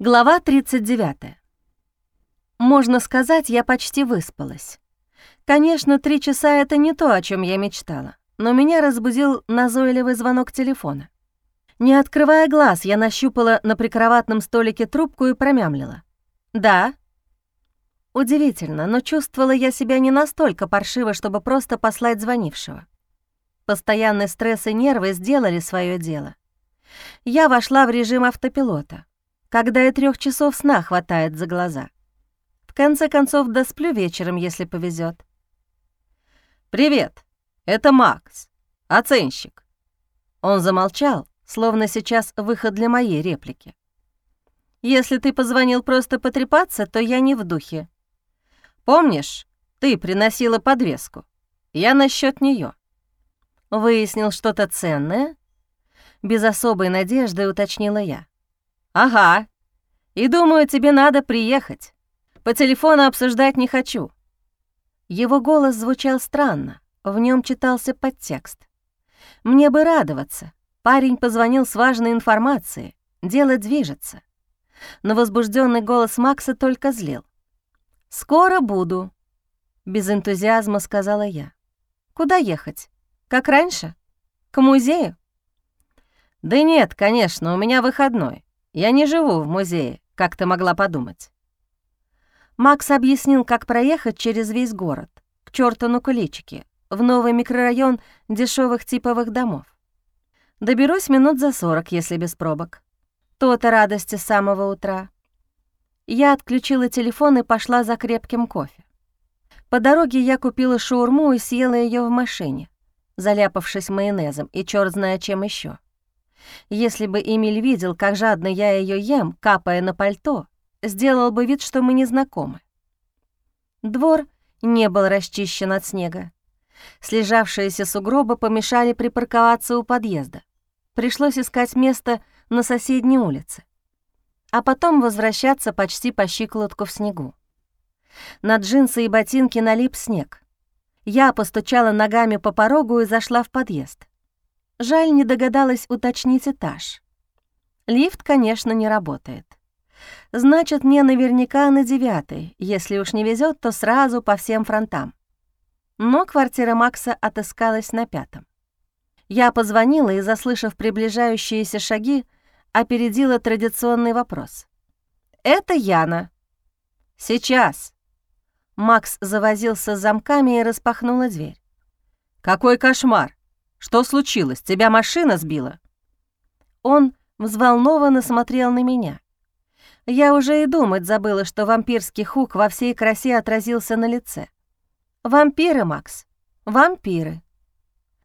Глава 39. Можно сказать, я почти выспалась. Конечно, три часа — это не то, о чем я мечтала, но меня разбудил назойливый звонок телефона. Не открывая глаз, я нащупала на прикроватном столике трубку и промямлила. «Да». Удивительно, но чувствовала я себя не настолько паршиво, чтобы просто послать звонившего. Постоянный стресс и нервы сделали свое дело. Я вошла в режим автопилота когда и трех часов сна хватает за глаза. В конце концов, досплю вечером, если повезет. «Привет, это Макс, оценщик». Он замолчал, словно сейчас выход для моей реплики. «Если ты позвонил просто потрепаться, то я не в духе. Помнишь, ты приносила подвеску? Я насчет нее. Выяснил что-то ценное? Без особой надежды уточнила я. «Ага. И думаю, тебе надо приехать. По телефону обсуждать не хочу». Его голос звучал странно, в нем читался подтекст. «Мне бы радоваться. Парень позвонил с важной информацией. Дело движется». Но возбужденный голос Макса только злил. «Скоро буду», — без энтузиазма сказала я. «Куда ехать? Как раньше? К музею?» «Да нет, конечно, у меня выходной. Я не живу в музее, как ты могла подумать». Макс объяснил, как проехать через весь город, к чёрту на куличике, в новый микрорайон дешевых типовых домов. Доберусь минут за сорок, если без пробок. То-то радости с самого утра. Я отключила телефон и пошла за крепким кофе. По дороге я купила шаурму и съела ее в машине, заляпавшись майонезом и чёрт знает чем еще. Если бы Эмиль видел, как жадно я ее ем, капая на пальто, сделал бы вид, что мы не знакомы. Двор не был расчищен от снега. Слежавшиеся сугробы помешали припарковаться у подъезда. Пришлось искать место на соседней улице, а потом возвращаться почти по щиколотку в снегу. На джинсы и ботинки налип снег. Я постучала ногами по порогу и зашла в подъезд. Жаль, не догадалась уточнить этаж. Лифт, конечно, не работает. Значит, мне наверняка на девятый. Если уж не везет, то сразу по всем фронтам. Но квартира Макса отыскалась на пятом. Я позвонила и, заслышав приближающиеся шаги, опередила традиционный вопрос. «Это Яна». «Сейчас». Макс завозился с замками и распахнула дверь. «Какой кошмар! Что случилось? Тебя машина сбила?» Он взволнованно смотрел на меня. Я уже и думать забыла, что вампирский хук во всей красе отразился на лице. «Вампиры, Макс, вампиры».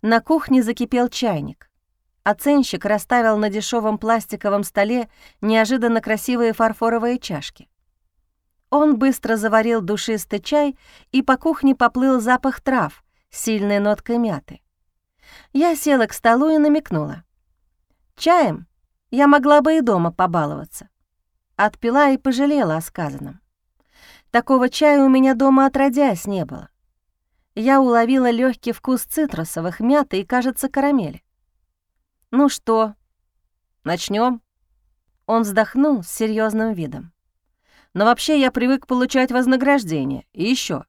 На кухне закипел чайник. Оценщик расставил на дешевом пластиковом столе неожиданно красивые фарфоровые чашки. Он быстро заварил душистый чай, и по кухне поплыл запах трав сильной ноткой мяты. Я села к столу и намекнула. Чаем я могла бы и дома побаловаться. Отпила и пожалела о сказанном. Такого чая у меня дома отродясь не было. Я уловила легкий вкус цитрусовых, мяты и, кажется, карамели. «Ну что, начнем? Он вздохнул с серьезным видом. «Но вообще я привык получать вознаграждение. И еще.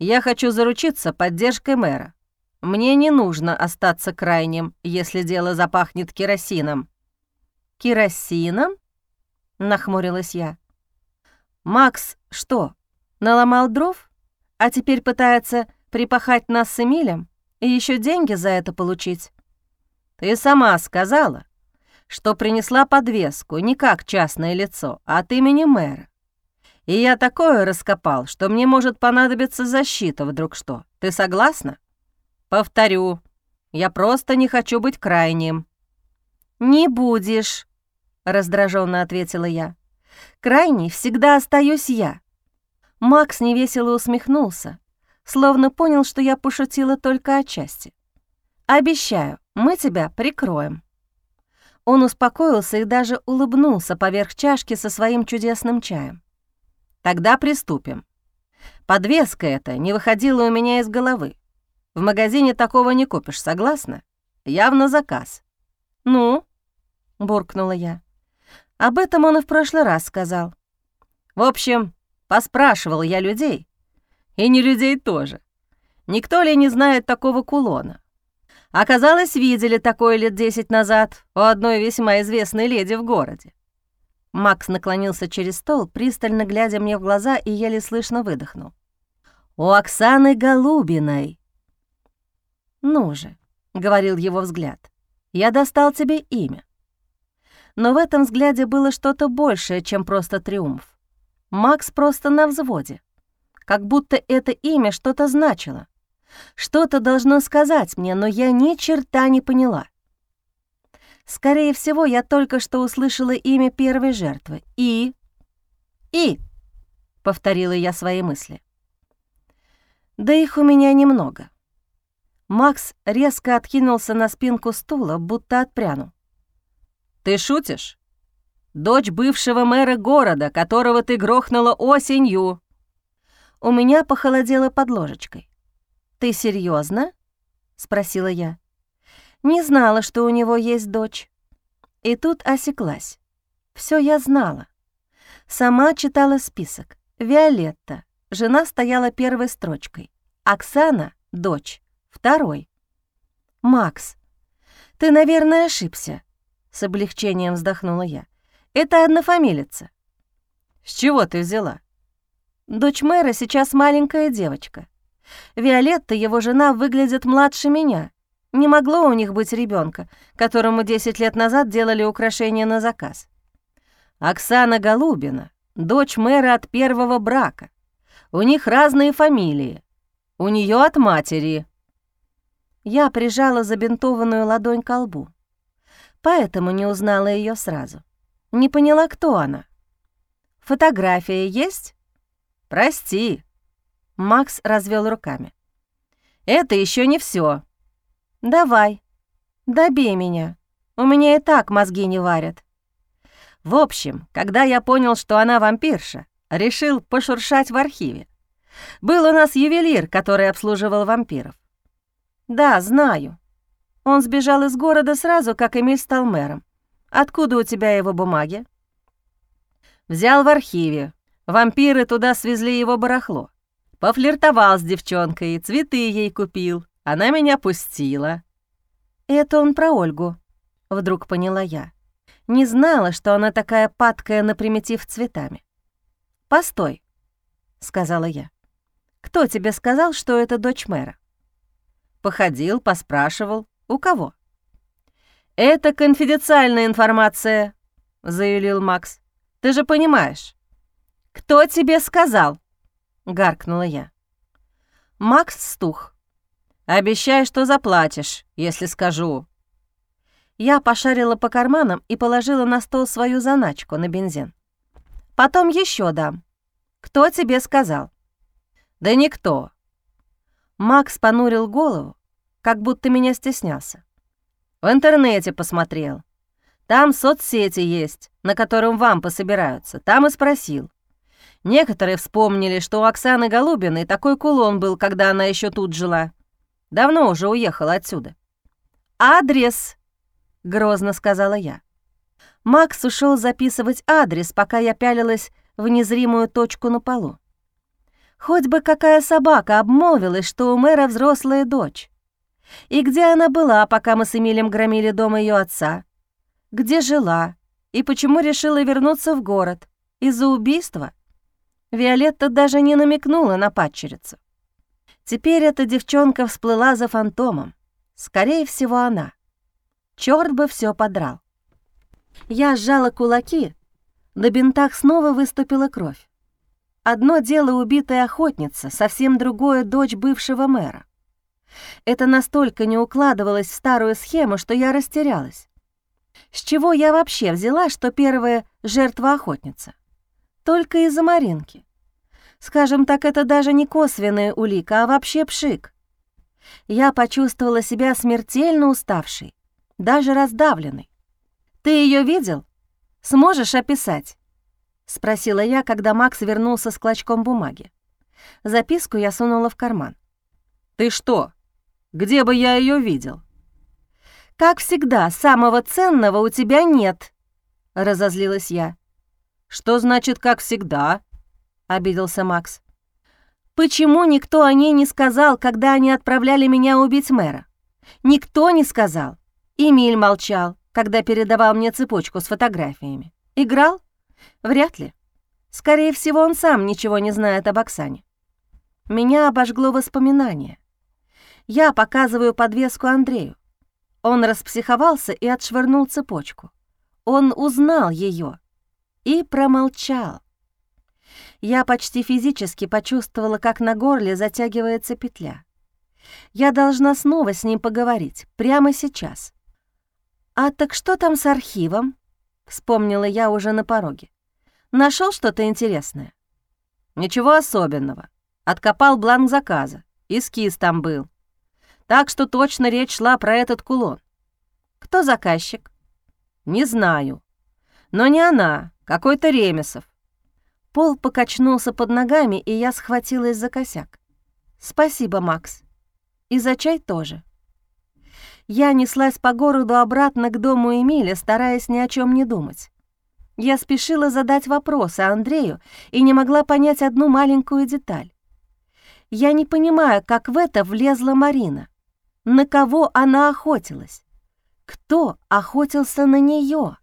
Я хочу заручиться поддержкой мэра. Мне не нужно остаться крайним, если дело запахнет керосином». «Керосином?» — нахмурилась я. «Макс что, наломал дров, а теперь пытается припахать нас с Эмилем и еще деньги за это получить?» «Ты сама сказала, что принесла подвеску не как частное лицо, а от имени мэра. И я такое раскопал, что мне может понадобиться защита вдруг что. Ты согласна?» Повторю, я просто не хочу быть крайним». «Не будешь», — раздраженно ответила я. «Крайней всегда остаюсь я». Макс невесело усмехнулся, словно понял, что я пошутила только отчасти. «Обещаю, мы тебя прикроем». Он успокоился и даже улыбнулся поверх чашки со своим чудесным чаем. «Тогда приступим. Подвеска эта не выходила у меня из головы. В магазине такого не купишь, согласна? Явно заказ». «Ну?» — буркнула я. Об этом он и в прошлый раз сказал. В общем, поспрашивал я людей. И не людей тоже. Никто ли не знает такого кулона? Оказалось, видели такое лет десять назад у одной весьма известной леди в городе. Макс наклонился через стол, пристально глядя мне в глаза и еле слышно выдохнул. «У Оксаны Голубиной!» «Ну же», — говорил его взгляд, — «я достал тебе имя». Но в этом взгляде было что-то большее, чем просто триумф. Макс просто на взводе. Как будто это имя что-то значило. Что-то должно сказать мне, но я ни черта не поняла. Скорее всего, я только что услышала имя первой жертвы. И... И... Повторила я свои мысли. Да их у меня немного. Макс резко откинулся на спинку стула, будто отпрянул. «Ты шутишь? Дочь бывшего мэра города, которого ты грохнула осенью». У меня похолодело под ложечкой. «Ты серьезно? спросила я. Не знала, что у него есть дочь. И тут осеклась. Все я знала. Сама читала список. Виолетта, жена стояла первой строчкой. Оксана, дочь, второй. «Макс, ты, наверное, ошибся», — с облегчением вздохнула я. «Это однофамилица». «С чего ты взяла?» «Дочь мэра сейчас маленькая девочка. Виолетта, его жена, выглядит младше меня. Не могло у них быть ребенка, которому 10 лет назад делали украшения на заказ. Оксана Голубина, дочь мэра от первого брака. У них разные фамилии. У нее от матери. Я прижала забинтованную ладонь к лбу. Поэтому не узнала ее сразу. Не поняла, кто она. Фотография есть? Прости, Макс развел руками. «Это еще не все. «Давай, добей меня. У меня и так мозги не варят». В общем, когда я понял, что она вампирша, решил пошуршать в архиве. Был у нас ювелир, который обслуживал вампиров. «Да, знаю. Он сбежал из города сразу, как Эмиль стал мэром. Откуда у тебя его бумаги?» «Взял в архиве. Вампиры туда свезли его барахло. Пофлиртовал с девчонкой, цветы ей купил. Она меня пустила. Это он про Ольгу, вдруг поняла я. Не знала, что она такая падкая на примитив цветами. «Постой», — сказала я. «Кто тебе сказал, что это дочь мэра?» Походил, поспрашивал. У кого? «Это конфиденциальная информация», — заявил Макс. «Ты же понимаешь». «Кто тебе сказал?» — гаркнула я. Макс стух. «Обещай, что заплатишь, если скажу». Я пошарила по карманам и положила на стол свою заначку на бензин. «Потом еще дам. Кто тебе сказал?» «Да никто». Макс понурил голову, как будто меня стеснялся. «В интернете посмотрел. Там соцсети есть, на котором вам пособираются. Там и спросил. Некоторые вспомнили, что у Оксаны Голубиной такой кулон был, когда она еще тут жила. Давно уже уехала отсюда. «Адрес!» — грозно сказала я. Макс ушел записывать адрес, пока я пялилась в незримую точку на полу. Хоть бы какая собака обмолвилась, что у мэра взрослая дочь. И где она была, пока мы с Эмилем громили дом ее отца? Где жила? И почему решила вернуться в город? Из-за убийства? Виолетта даже не намекнула на падчерицу. Теперь эта девчонка всплыла за фантомом. Скорее всего, она. Чёрт бы все подрал. Я сжала кулаки, на бинтах снова выступила кровь. Одно дело убитая охотница, совсем другое — дочь бывшего мэра. Это настолько не укладывалось в старую схему, что я растерялась. С чего я вообще взяла, что первая — жертва охотница? Только из-за Маринки. Скажем так, это даже не косвенная улика, а вообще пшик. Я почувствовала себя смертельно уставшей, даже раздавленной. «Ты ее видел? Сможешь описать?» — спросила я, когда Макс вернулся с клочком бумаги. Записку я сунула в карман. «Ты что? Где бы я ее видел?» «Как всегда, самого ценного у тебя нет», — разозлилась я. «Что значит «как всегда»?» — обиделся Макс. «Почему никто о ней не сказал, когда они отправляли меня убить мэра? Никто не сказал. Эмиль молчал, когда передавал мне цепочку с фотографиями. Играл? Вряд ли. Скорее всего, он сам ничего не знает об Оксане. Меня обожгло воспоминание. Я показываю подвеску Андрею. Он распсиховался и отшвырнул цепочку. Он узнал ее и промолчал. Я почти физически почувствовала, как на горле затягивается петля. Я должна снова с ним поговорить, прямо сейчас. «А так что там с архивом?» — вспомнила я уже на пороге. Нашел что-то интересное?» «Ничего особенного. Откопал бланк заказа. Эскиз там был. Так что точно речь шла про этот кулон. Кто заказчик? Не знаю. Но не она, какой-то Ремесов. Пол покачнулся под ногами, и я схватилась за косяк. Спасибо, Макс. И за чай тоже. Я неслась по городу обратно к дому Эмиля, стараясь ни о чем не думать. Я спешила задать вопросы Андрею и не могла понять одну маленькую деталь. Я не понимаю, как в это влезла Марина. На кого она охотилась? Кто охотился на нее?